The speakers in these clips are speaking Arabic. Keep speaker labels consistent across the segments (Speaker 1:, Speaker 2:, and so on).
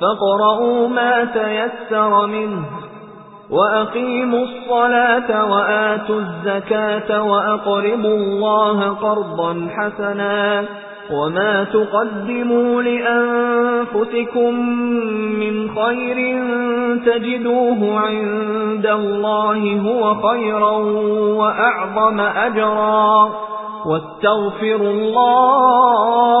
Speaker 1: فَاقْرَؤُوا مَا تَيَسَّرَ مِنْهُ وَأَقِيمُوا الصَّلَاةَ وَآتُوا الزَّكَاةَ وَأَقْرِضُوا اللَّهَ قَرْضًا حَسَنًا وَمَا تُقَدِّمُوا لِأَنفُسِكُم مِّنْ خَيْرٍ تَجِدُوهُ عِندَ اللَّهِ هُوَ خَيْرًا وَأَعْظَمَ أَجْرًا وَاسْتَغْفِرُوا اللَّهَ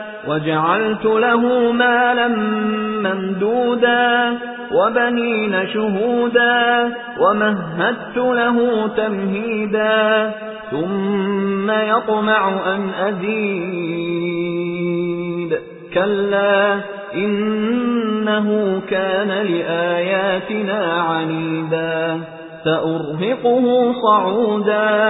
Speaker 1: وَجَعَلْتُ لَهُ مَالًا مَّمْدُودًا وَبَنِينَ شُهُودًا وَمَهَّدتُّ لَهُ تَمْهِيدًا ثُمَّ يَطْمَعُ أَنْ أَزِيدَ. كَلَّا إِنَّهُ كَانَ لِآيَاتِنَا عَنِيدًا. سَأُرْهِقُهُ صَعُودًا.